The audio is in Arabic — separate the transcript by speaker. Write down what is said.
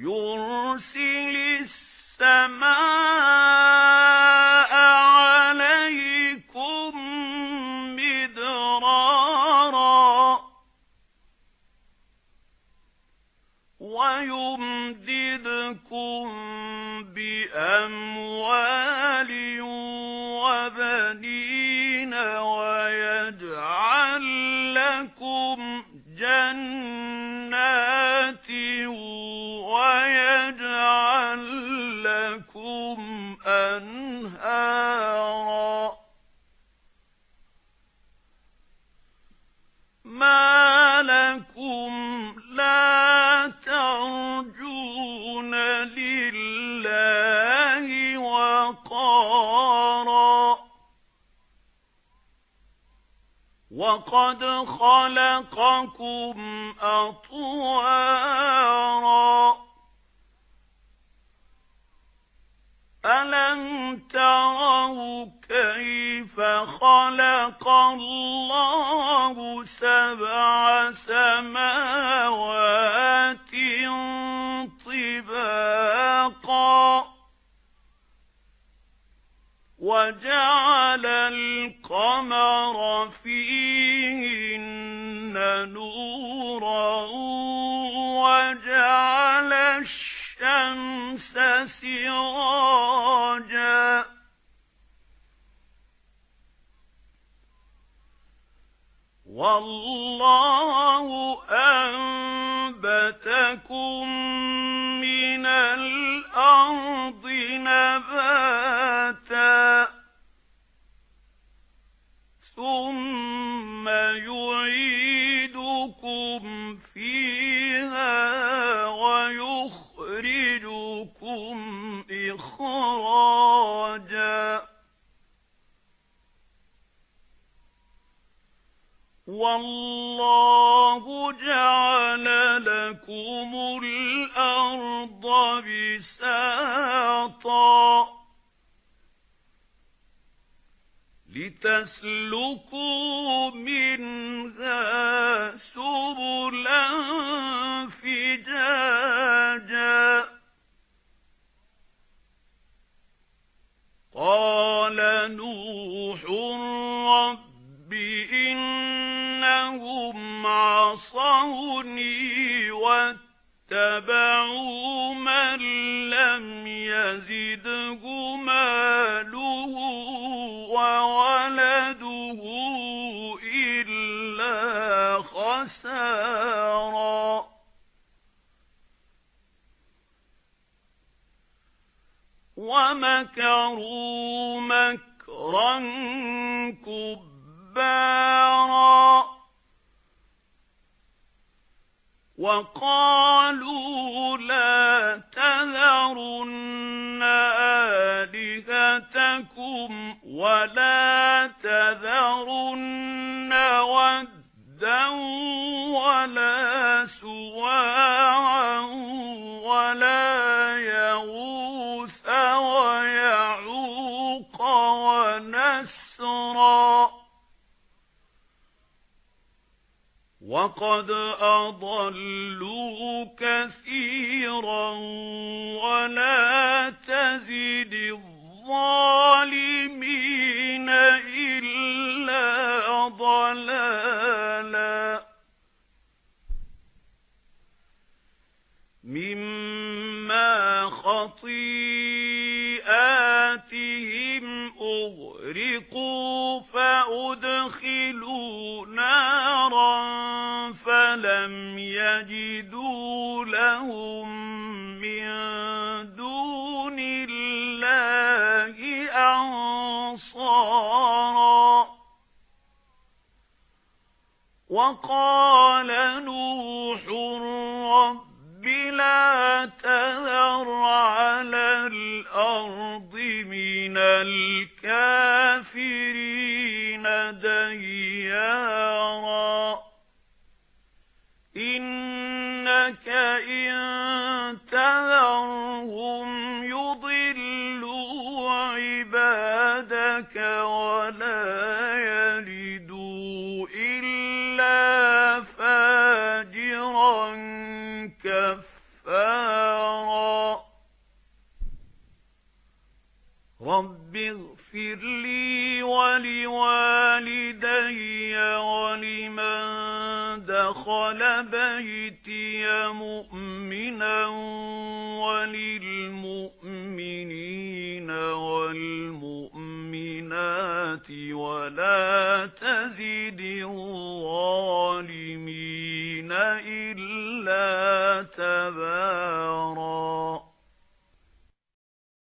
Speaker 1: يُرْسِلِ السَّمَاءَ عَلَيْكُمْ مِدْرَارًا وَيُمْدِدْكُم بِأَمْوَالٍ وَبَنِينَ مَا لَكُمْ لَا تَرْجُونَ لِلَّهِ وَقَارًا وَقَدْ خَلَقَكُمْ أَطْوَارًا أَلَمْ تَرَوْا كَيْفَ خَلَقَ اللَّهُ سَبْعَ سَمَاوَاتٍ طِبَاقًا وَجَعَلَ الْقَمَرَ فِيهِنَّ وَاللَّهُ أَنبَتَكُم مِّنَ الْأَرْضِ نَبَاتًا وَاللَّهُ جَعَلَ لَكُمُ الْأَرْضَ بِسَاطًا لِتَسْلُكُوا مِنْهَا سُبُلًا فِجَاجًا. قَالَ نُوحٌ عَصَوْنِي وَاتَّبَعُوا مَن لَّمْ يَزِدْهُ مَالُهُ وَوَلَدُهُ إِلَّا خَسَارًا. وَمَكَرُوا مَكْرًا كُبَّارًا. وَقَالُوا لَا تَذَرُنَّ آلِهَتَكُمْ وَلَا تَذَرُنَّ وَدًّا وَلَا سُوَاعًا وَقَدْ أَضَلُّوا كَثِيرًا وَلَا تَزِدِ الظَّالِمِينَ إِلَّا ضَلَالًا مِمَّا خَطِيئَاتِهِمْ أُغْرِقُوا فَأُدْخِلُوا نَارًا فَلَمْ يَجِدُوا لَهُم مِّن دُونِ اللَّهِ أَنصَارًا وَقَالَ نُوحٌ رَبِّ لَا تَذَرْ إِنَّكَ إِن تَذَرْهُمْ يُضِلُّوا عِبَادَكَ وَلَا يَلِدُوا إِلَّا فَاجِرًا كَفَّارًا رَبِّ اغْفِرْ لِي وَلِوَالِدَيَّ وَلِمَنْ دَخَلَ بَيْتِيَ مُؤْمِنًا وَلِلْمُؤْمِنِينَ وَالْمُؤْمِنَاتِ وَلَا تَزِدِ الظَّالِمِينَ إِلَّا تَبَارًا